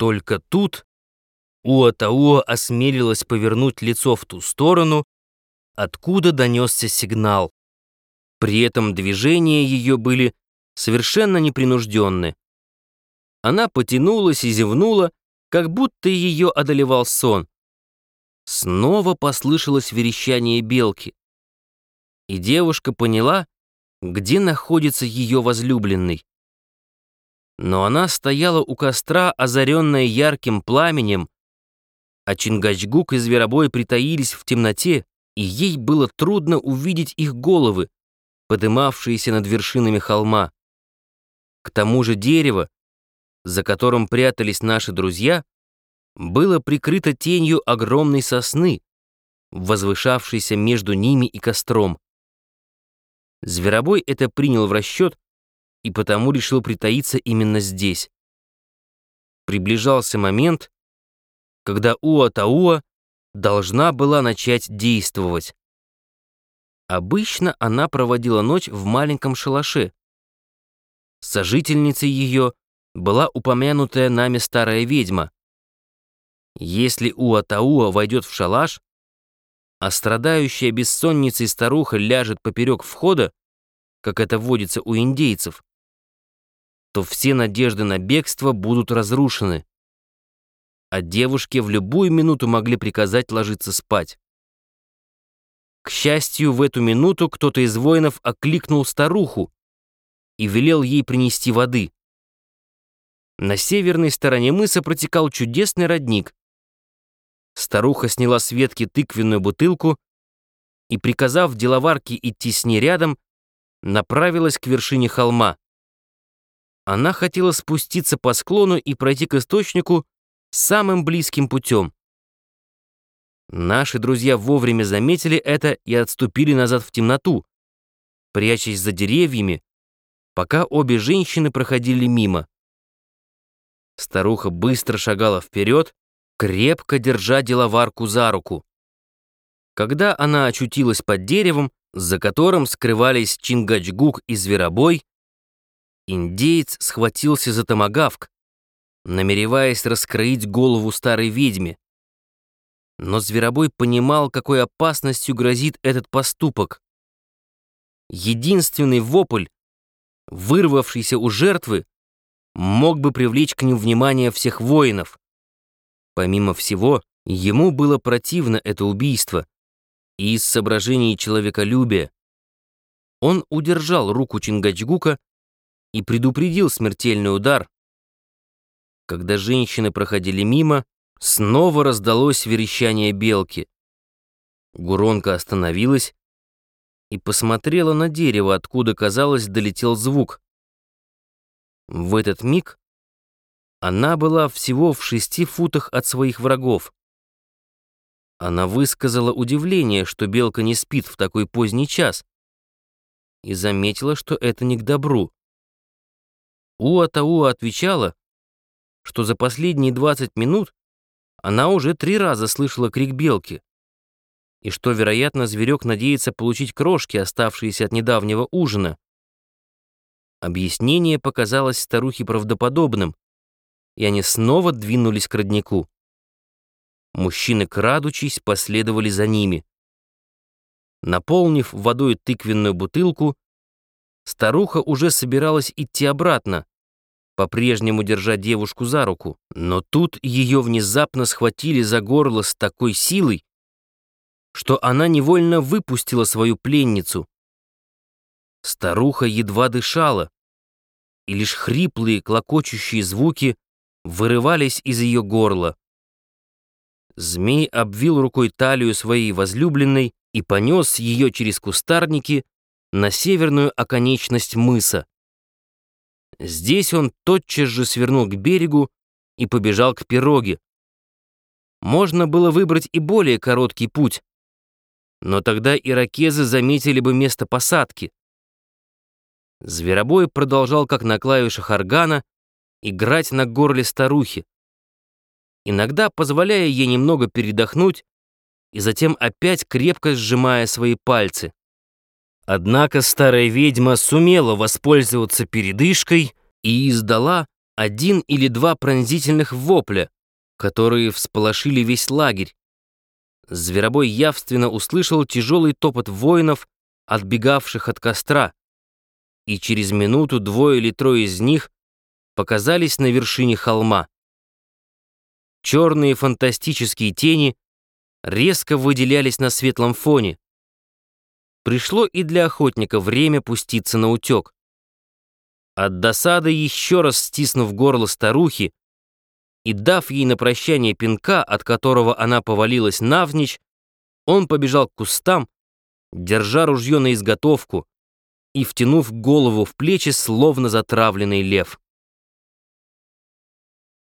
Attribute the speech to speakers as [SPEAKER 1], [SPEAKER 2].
[SPEAKER 1] Только тут Уатауа осмелилась повернуть лицо в ту сторону, откуда донесся сигнал. При этом движения ее были совершенно непринужденны. Она потянулась и зевнула, как будто ее одолевал сон. Снова послышалось верещание белки. И девушка поняла, где находится ее возлюбленный. Но она стояла у костра, озаренная ярким пламенем, а Чингачгук и Зверобой притаились в темноте, и ей было трудно увидеть их головы, подымавшиеся над вершинами холма. К тому же дерево, за которым прятались наши друзья, было прикрыто тенью огромной сосны, возвышавшейся между ними и костром. Зверобой это принял в расчет и потому решил притаиться именно здесь. Приближался момент, когда Уа-Тауа должна была начать действовать. Обычно она проводила ночь в маленьком шалаше. Сожительницей ее была упомянутая нами старая ведьма. Если Уатауа войдет в шалаш, а страдающая бессонницей старуха ляжет поперек входа, как это водится у индейцев, то все надежды на бегство будут разрушены а девушке в любую минуту могли приказать ложиться спать. К счастью, в эту минуту кто-то из воинов окликнул старуху и велел ей принести воды. На северной стороне мыса протекал чудесный родник. Старуха сняла с ветки тыквенную бутылку и, приказав деловарке идти с ней рядом, направилась к вершине холма. Она хотела спуститься по склону и пройти к источнику, самым близким путем. Наши друзья вовремя заметили это и отступили назад в темноту, прячась за деревьями, пока обе женщины проходили мимо. Старуха быстро шагала вперед, крепко держа деловарку за руку. Когда она очутилась под деревом, за которым скрывались Чингачгук и Зверобой, индеец схватился за томагавк, намереваясь раскроить голову старой ведьме. Но Зверобой понимал, какой опасностью грозит этот поступок. Единственный вопль, вырвавшийся у жертвы, мог бы привлечь к ним внимание всех воинов. Помимо всего, ему было противно это убийство, и из соображений человеколюбия он удержал руку Чингачгука и предупредил смертельный удар, когда женщины проходили мимо, снова раздалось верещание белки. Гуронка остановилась и посмотрела на дерево, откуда, казалось, долетел звук. В этот миг она была всего в шести футах от своих врагов. Она высказала удивление, что белка не спит в такой поздний час, и заметила, что это не к добру. Уа-Тауа отвечала, что за последние 20 минут она уже три раза слышала крик белки, и что, вероятно, зверек надеется получить крошки, оставшиеся от недавнего ужина. Объяснение показалось старухе правдоподобным, и они снова двинулись к роднику. Мужчины, крадучись, последовали за ними. Наполнив водой тыквенную бутылку, старуха уже собиралась идти обратно, по-прежнему держа девушку за руку, но тут ее внезапно схватили за горло с такой силой, что она невольно выпустила свою пленницу. Старуха едва дышала, и лишь хриплые, клокочущие звуки вырывались из ее горла. Змей обвил рукой талию своей возлюбленной и понес ее через кустарники на северную оконечность мыса. Здесь он тотчас же свернул к берегу и побежал к пироге. Можно было выбрать и более короткий путь, но тогда иракезы заметили бы место посадки. Зверобой продолжал, как на клавишах органа, играть на горле старухи, иногда позволяя ей немного передохнуть и затем опять крепко сжимая свои пальцы. Однако старая ведьма сумела воспользоваться передышкой и издала один или два пронзительных вопля, которые всполошили весь лагерь. Зверобой явственно услышал тяжелый топот воинов, отбегавших от костра, и через минуту двое или трое из них показались на вершине холма. Черные фантастические тени резко выделялись на светлом фоне. Пришло и для охотника время пуститься на утек. От досады, еще раз стиснув горло старухи и дав ей на прощание пинка, от которого она повалилась навзничь, он побежал к кустам, держа ружье на изготовку и втянув голову в плечи, словно затравленный лев.